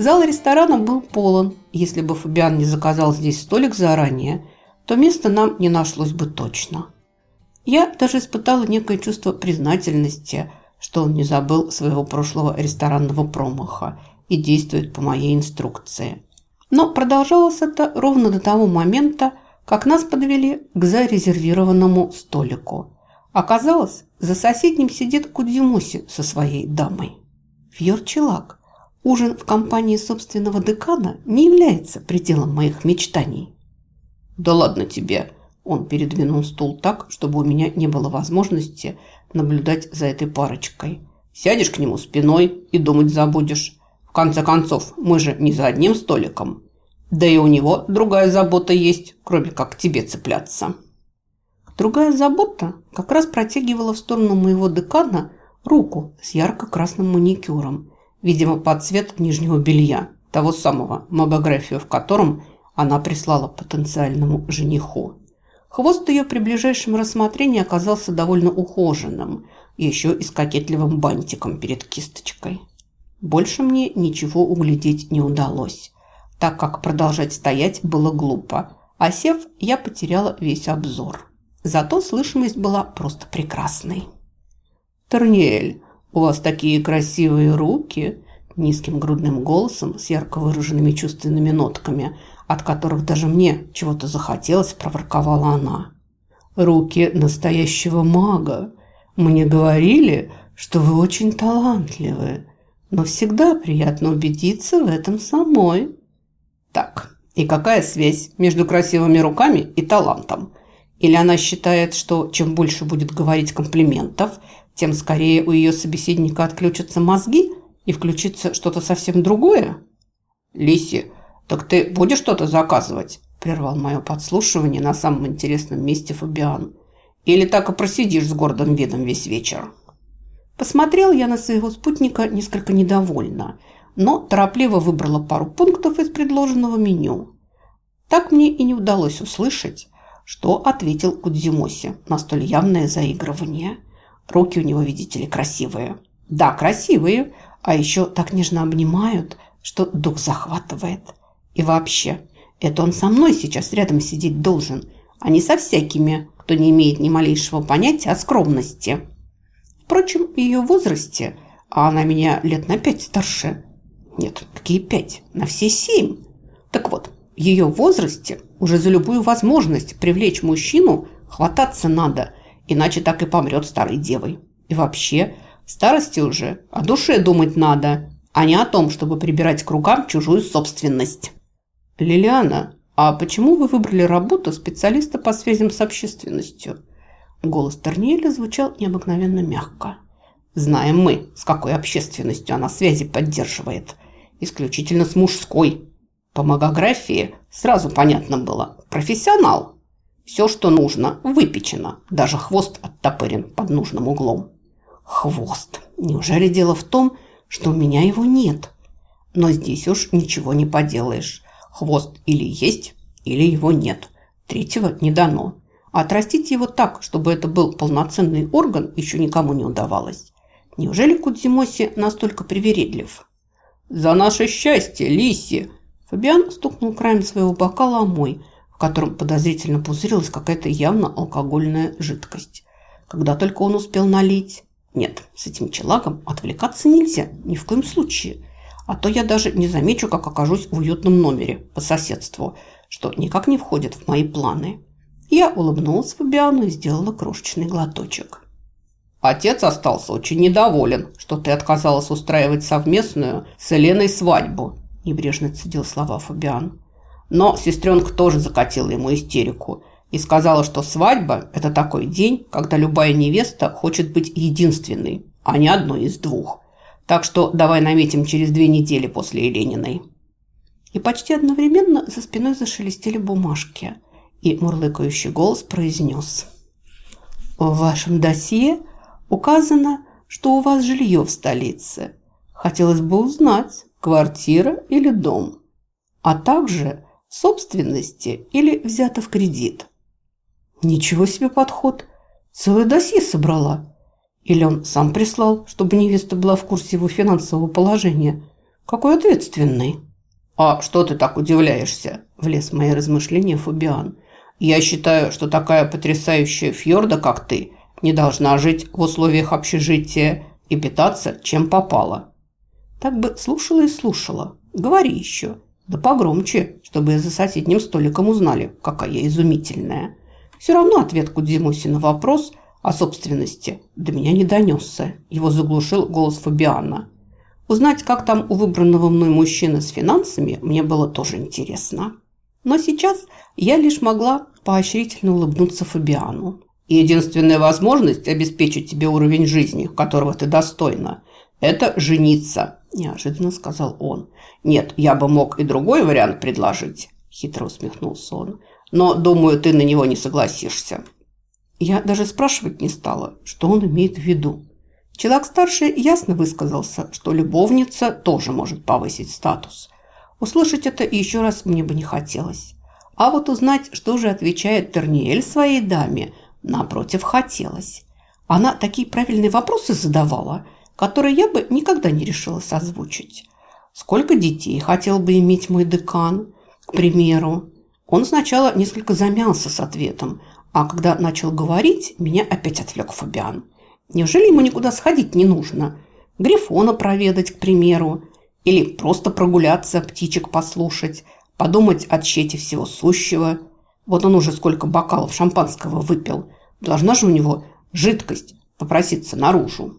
Зал ресторана был полон. Если бы Фабиан не заказал здесь столик заранее, то места нам не нашлось бы точно. Я даже испытала некое чувство признательности, что он не забыл своего прошлого ресторанного промаха и действует по моей инструкции. Но продолжалось это ровно до того момента, как нас подвели к зарезервированному столику. Оказалось, за соседним сидит Кудзимуси со своей дамой. Фьорчелак. Ужин в компании собственного декана не является пределом моих мечтаний. «Да ладно тебе!» Он передвинул стул так, чтобы у меня не было возможности наблюдать за этой парочкой. «Сядешь к нему спиной и думать забудешь. В конце концов, мы же не за одним столиком. Да и у него другая забота есть, кроме как к тебе цепляться». Другая забота как раз протягивала в сторону моего декана руку с ярко-красным маникюром, видимо, под цвет нижнего белья, того самого, магографию в котором она прислала потенциальному жениху. Хвост ее при ближайшем рассмотрении оказался довольно ухоженным, еще и с кокетливым бантиком перед кисточкой. Больше мне ничего углядеть не удалось, так как продолжать стоять было глупо, а сев, я потеряла весь обзор. Зато слышимость была просто прекрасной. «Торниэль, у вас такие красивые руки!» Низким грудным голосом с ярко выраженными чувственными нотками – от которых даже мне чего-то захотелось, проворковала она. «Руки настоящего мага. Мне говорили, что вы очень талантливы, но всегда приятно убедиться в этом самой». «Так, и какая связь между красивыми руками и талантом?» Или она считает, что чем больше будет говорить комплиментов, тем скорее у ее собеседника отключатся мозги и включится что-то совсем другое? Лиси, «Так ты будешь что-то заказывать?» – прервал мое подслушивание на самом интересном месте Фабиан. «Или так и просидишь с гордым видом весь вечер?» Посмотрел я на своего спутника несколько недовольно, но торопливо выбрала пару пунктов из предложенного меню. Так мне и не удалось услышать, что ответил Кудзимоси на столь явное заигрывание. Руки у него, видите ли, красивые. Да, красивые, а еще так нежно обнимают, что дух захватывает. И вообще, это он со мной сейчас рядом сидеть должен, а не со всякими, кто не имеет ни малейшего понятия о скромности. Впрочем, в ее возрасте, а она меня лет на пять старше. Нет, какие пять? На все семь. Так вот, в ее возрасте уже за любую возможность привлечь мужчину хвататься надо, иначе так и помрет старой девой. И вообще, старости уже о душе думать надо, а не о том, чтобы прибирать к рукам чужую собственность. «Лилиана, а почему вы выбрали работу специалиста по связям с общественностью?» Голос Торниэля звучал необыкновенно мягко. «Знаем мы, с какой общественностью она связи поддерживает. Исключительно с мужской. По магографии сразу понятно было. Профессионал. Все, что нужно, выпечено. Даже хвост оттопырен под нужным углом». «Хвост? Неужели дело в том, что у меня его нет?» Но здесь уж ничего не поделаешь. Хвост или есть, или его нет. Третьего не дано. А отрастить его так, чтобы это был полноценный орган, еще никому не удавалось. Неужели Кудзимоси настолько привередлив? «За наше счастье, Лиси!» Фабиан стукнул краем своего бокала о мой, в котором подозрительно пузырилась какая-то явно алкогольная жидкость. Когда только он успел налить... Нет, с этим челагом отвлекаться нельзя, ни в коем случае. А то я даже не замечу, как окажусь в уютном номере по соседству, что никак не входит в мои планы. Я улыбнулась Фабиану и сделала крошечный глоточек. Отец остался очень недоволен, что ты отказалась устраивать совместную с Еленой свадьбу, небрежно цедил слова Фабиан. Но сестренка тоже закатила ему истерику и сказала, что свадьба – это такой день, когда любая невеста хочет быть единственной, а не одной из двух. Так что давай наметим через две недели после Елениной». И почти одновременно за спиной зашелестели бумажки, и мурлыкающий голос произнес. «В вашем досье указано, что у вас жилье в столице. Хотелось бы узнать, квартира или дом, а также собственности или взято в кредит». «Ничего себе подход! Целое досье собрала!» Или он сам прислал, чтобы невеста была в курсе его финансового положения? Какой ответственный!» «А что ты так удивляешься?» – влез в мои размышления Фабиан. «Я считаю, что такая потрясающая фьорда, как ты, не должна жить в условиях общежития и питаться, чем попало». Так бы слушала и слушала. Говори еще. Да погромче, чтобы за соседним столиком узнали, какая я изумительная. Все равно ответ Кудзимуси на вопрос о собственности до меня не донесся. Его заглушил голос Фабиана. Узнать, как там у выбранного мной мужчины с финансами, мне было тоже интересно. Но сейчас я лишь могла поощрительно улыбнуться Фабиану. Единственная возможность обеспечить тебе уровень жизни, которого ты достойна, это жениться, неожиданно сказал он. Нет, я бы мог и другой вариант предложить, хитро усмехнулся он но, думаю, ты на него не согласишься». Я даже спрашивать не стала, что он имеет в виду. Человек-старший ясно высказался, что любовница тоже может повысить статус. Услышать это еще раз мне бы не хотелось. А вот узнать, что же отвечает Терниэль своей даме, напротив, хотелось. Она такие правильные вопросы задавала, которые я бы никогда не решилась озвучить. Сколько детей хотел бы иметь мой декан, к примеру? Он сначала несколько замялся с ответом, а когда начал говорить, меня опять отвлек Фабиан. Неужели ему никуда сходить не нужно? Грифона проведать, к примеру, или просто прогуляться, птичек послушать, подумать о тщете всего сущего. Вот он уже сколько бокалов шампанского выпил. Должна же у него жидкость попроситься наружу.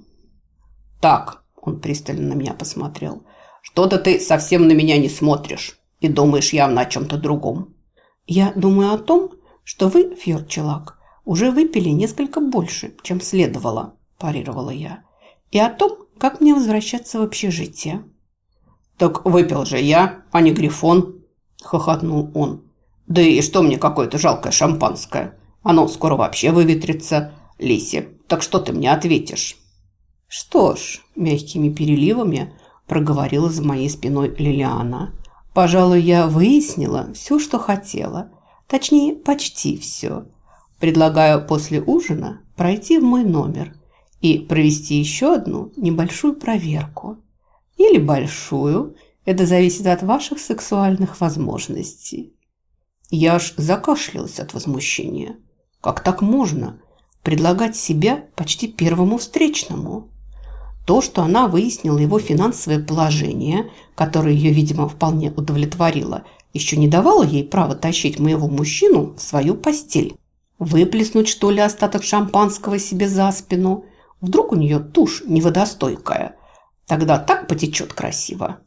«Так», – он пристально на меня посмотрел, – «что-то ты совсем на меня не смотришь и думаешь явно о чем-то другом. «Я думаю о том, что вы, Фьорчелак, уже выпили несколько больше, чем следовало», – парировала я. «И о том, как мне возвращаться в общежитие». «Так выпил же я, а не Грифон», – хохотнул он. «Да и что мне какое-то жалкое шампанское? Оно скоро вообще выветрится, Лиси. Так что ты мне ответишь?» «Что ж», – мягкими переливами проговорила за моей спиной Лилиана – Пожалуй, я выяснила все, что хотела. Точнее, почти все. Предлагаю после ужина пройти в мой номер и провести еще одну небольшую проверку. Или большую. Это зависит от ваших сексуальных возможностей. Я аж закашлялась от возмущения. Как так можно предлагать себя почти первому встречному? То, что она выяснила его финансовое положение, которое ее, видимо, вполне удовлетворило, еще не давало ей права тащить моего мужчину в свою постель. Выплеснуть, что ли, остаток шампанского себе за спину? Вдруг у нее тушь неводостойкая? Тогда так потечет красиво.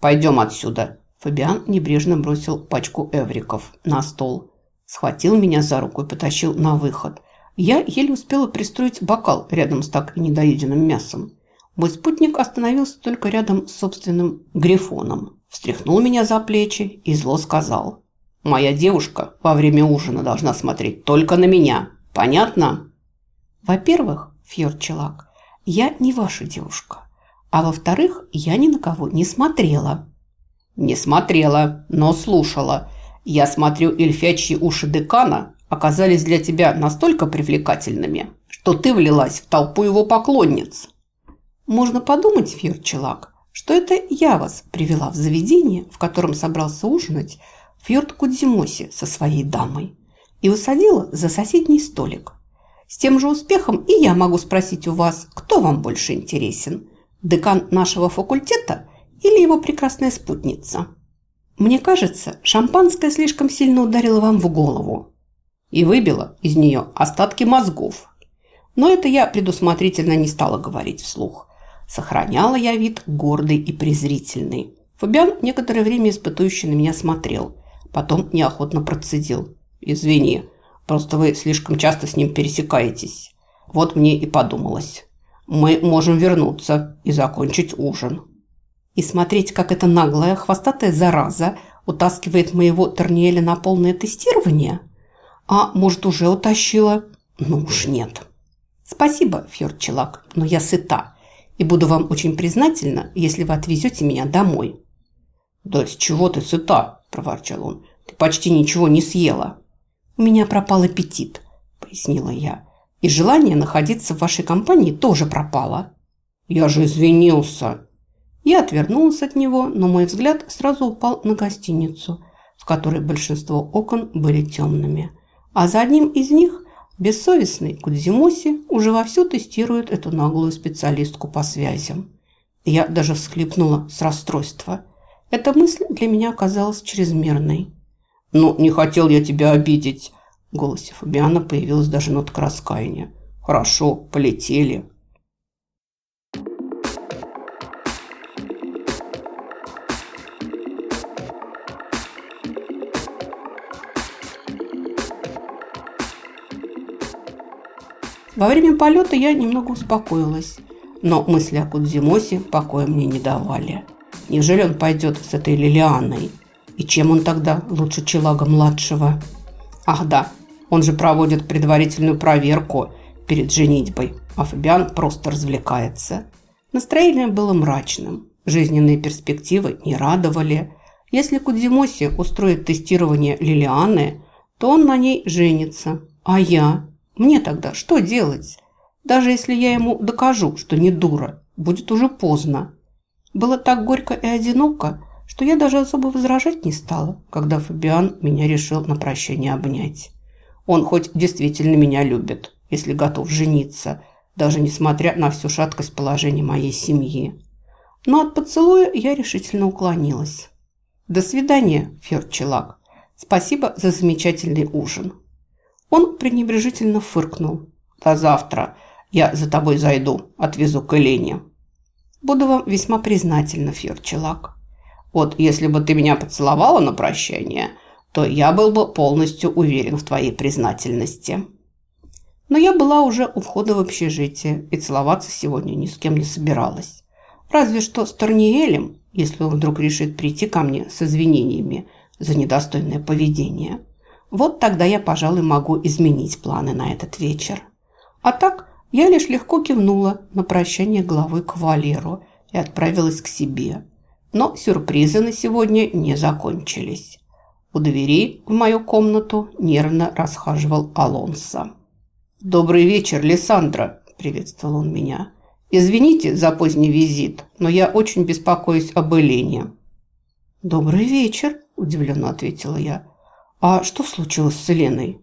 «Пойдем отсюда!» Фабиан небрежно бросил пачку эвриков на стол. Схватил меня за руку и потащил на выход – я еле успела пристроить бокал рядом с так недоеденным мясом. Мой спутник остановился только рядом с собственным грифоном. Встряхнул меня за плечи и зло сказал. «Моя девушка во время ужина должна смотреть только на меня. Понятно?» «Во-первых, Фьорчелак, я не ваша девушка. А во-вторых, я ни на кого не смотрела». «Не смотрела, но слушала. Я смотрю эльфячьи уши декана оказались для тебя настолько привлекательными, что ты влилась в толпу его поклонниц. Можно подумать, Фьорчелак, что это я вас привела в заведение, в котором собрался ужинать Фьорд Кудзимоси со своей дамой и усадила за соседний столик. С тем же успехом и я могу спросить у вас, кто вам больше интересен, декан нашего факультета или его прекрасная спутница. Мне кажется, шампанское слишком сильно ударило вам в голову и выбила из нее остатки мозгов. Но это я предусмотрительно не стала говорить вслух. Сохраняла я вид гордый и презрительный. Фабиан некоторое время испытующе на меня смотрел. Потом неохотно процедил. «Извини, просто вы слишком часто с ним пересекаетесь. Вот мне и подумалось. Мы можем вернуться и закончить ужин». И смотреть, как эта наглая, хвостатая зараза утаскивает моего Терниэля на полное тестирование – а может, уже утащила? Ну уж нет. Спасибо, Фьорчелак, но я сыта. И буду вам очень признательна, если вы отвезете меня домой. Да с чего ты сыта? Проворчал он. Ты почти ничего не съела. У меня пропал аппетит, пояснила я. И желание находиться в вашей компании тоже пропало. Я же извинился. Я отвернулась от него, но мой взгляд сразу упал на гостиницу, в которой большинство окон были темными. А за одним из них бессовестный Кудзимоси уже вовсю тестирует эту наглую специалистку по связям. Я даже всхлипнула с расстройства. Эта мысль для меня оказалась чрезмерной. «Ну, не хотел я тебя обидеть», – в голосе Фабиана появилась даже нотка раскаяния. «Хорошо, полетели». Во время полета я немного успокоилась, но мысли о Кудзимосе покоя мне не давали. Неужели он пойдет с этой Лилианой? И чем он тогда лучше Челага-младшего? Ах да, он же проводит предварительную проверку перед женитьбой, а Фабиан просто развлекается. Настроение было мрачным, жизненные перспективы не радовали. Если Кудзимоси устроит тестирование Лилианы, то он на ней женится. А я? Мне тогда что делать? Даже если я ему докажу, что не дура, будет уже поздно. Было так горько и одиноко, что я даже особо возражать не стала, когда Фабиан меня решил на прощание обнять. Он хоть действительно меня любит, если готов жениться, даже несмотря на всю шаткость положения моей семьи. Но от поцелуя я решительно уклонилась. «До свидания, Фьорчелак. Спасибо за замечательный ужин». Он пренебрежительно фыркнул. «До завтра. Я за тобой зайду, отвезу к Элене». «Буду вам весьма признательна, Фьорчелак». «Вот если бы ты меня поцеловала на прощание, то я был бы полностью уверен в твоей признательности». Но я была уже у входа в общежитие и целоваться сегодня ни с кем не собиралась. Разве что с Торниэлем, если он вдруг решит прийти ко мне с извинениями за недостойное поведение. Вот тогда я, пожалуй, могу изменить планы на этот вечер. А так я лишь легко кивнула на прощание главы кавалеру и отправилась к себе. Но сюрпризы на сегодня не закончились. У двери в мою комнату нервно расхаживал Алонсо. «Добрый вечер, Лиссандра!» – приветствовал он меня. «Извините за поздний визит, но я очень беспокоюсь об Элене». «Добрый вечер», – удивленно ответила я. «А что случилось с Еленой?»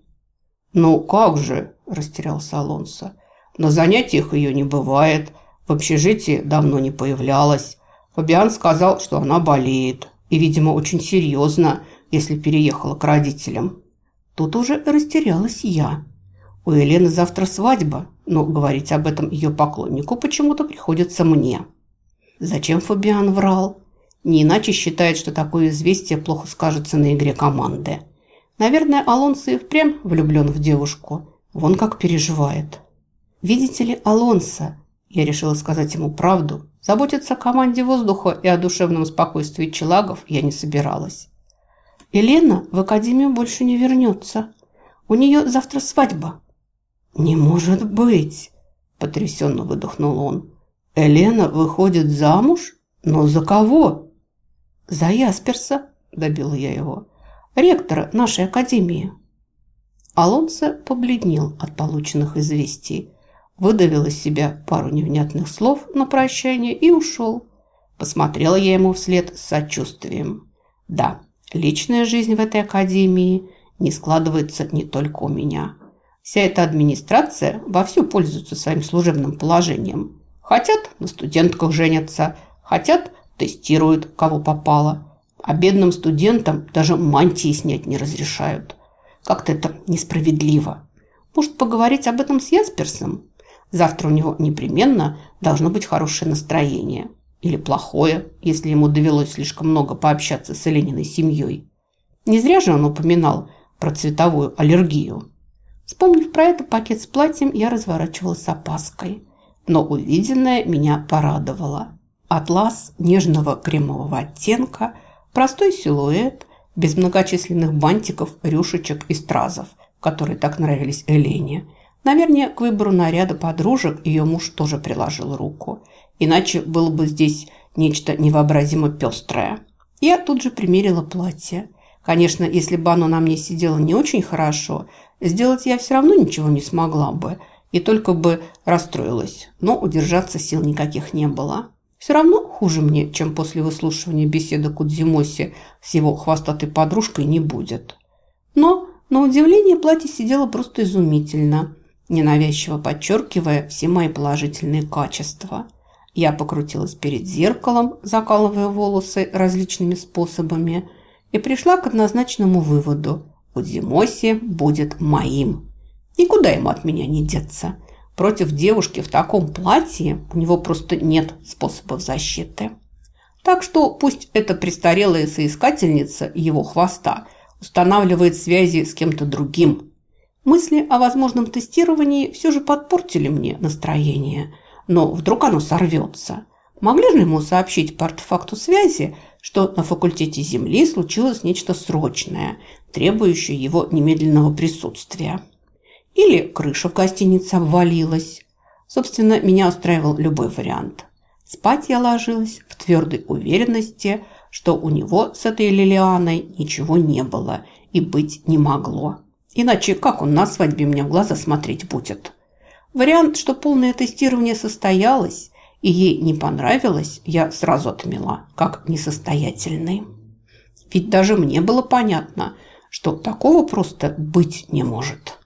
«Ну, как же?» – растерялся Алонсо. «На занятиях ее не бывает, в общежитии давно не появлялась. Фабиан сказал, что она болеет, и, видимо, очень серьезно, если переехала к родителям». Тут уже растерялась я. У Елены завтра свадьба, но говорить об этом ее поклоннику почему-то приходится мне. Зачем Фабиан врал? Не иначе считает, что такое известие плохо скажется на игре команды. Наверное, Алонсо и впрямь влюблен в девушку. Вон как переживает. Видите ли, Алонсо, я решила сказать ему правду, заботиться о команде воздуха и о душевном спокойствии челагов я не собиралась. Елена в академию больше не вернется. У нее завтра свадьба. Не может быть, потрясенно выдохнул он. Елена выходит замуж? Но за кого? За Ясперса, добила я его ректора нашей академии. Алонсо побледнел от полученных известий, выдавил из себя пару невнятных слов на прощание и ушел. Посмотрела я ему вслед с сочувствием. Да, личная жизнь в этой академии не складывается не только у меня. Вся эта администрация вовсю пользуется своим служебным положением. Хотят на студентках женятся, хотят тестируют, кого попало – а бедным студентам даже мантии снять не разрешают. Как-то это несправедливо. Может, поговорить об этом с Ясперсом? Завтра у него непременно должно быть хорошее настроение. Или плохое, если ему довелось слишком много пообщаться с Элениной семьей. Не зря же он упоминал про цветовую аллергию. Вспомнив про это пакет с платьем, я разворачивалась с опаской. Но увиденное меня порадовало. Атлас нежного кремового оттенка – Простой силуэт, без многочисленных бантиков, рюшечек и стразов, которые так нравились Элене. Наверное, к выбору наряда подружек ее муж тоже приложил руку. Иначе было бы здесь нечто невообразимо пестрое. Я тут же примерила платье. Конечно, если бы оно на мне сидело не очень хорошо, сделать я все равно ничего не смогла бы и только бы расстроилась, но удержаться сил никаких не было. Все равно хуже мне, чем после выслушивания беседы Кудзимоси с его хвостатой подружкой не будет. Но, на удивление, платье сидело просто изумительно, ненавязчиво подчеркивая все мои положительные качества. Я покрутилась перед зеркалом, закалывая волосы различными способами, и пришла к однозначному выводу – Кудзимоси будет моим. Никуда ему от меня не деться. Против девушки в таком платье у него просто нет способов защиты. Так что пусть эта престарелая соискательница его хвоста устанавливает связи с кем-то другим. Мысли о возможном тестировании все же подпортили мне настроение. Но вдруг оно сорвется. Могли же ему сообщить по артефакту связи, что на факультете Земли случилось нечто срочное, требующее его немедленного присутствия. Или крыша в гостинице обвалилась. Собственно, меня устраивал любой вариант. Спать я ложилась в твердой уверенности, что у него с этой Лилианой ничего не было и быть не могло. Иначе как он на свадьбе мне в глаза смотреть будет? Вариант, что полное тестирование состоялось и ей не понравилось, я сразу отмела, как несостоятельный. Ведь даже мне было понятно, что такого просто быть не может.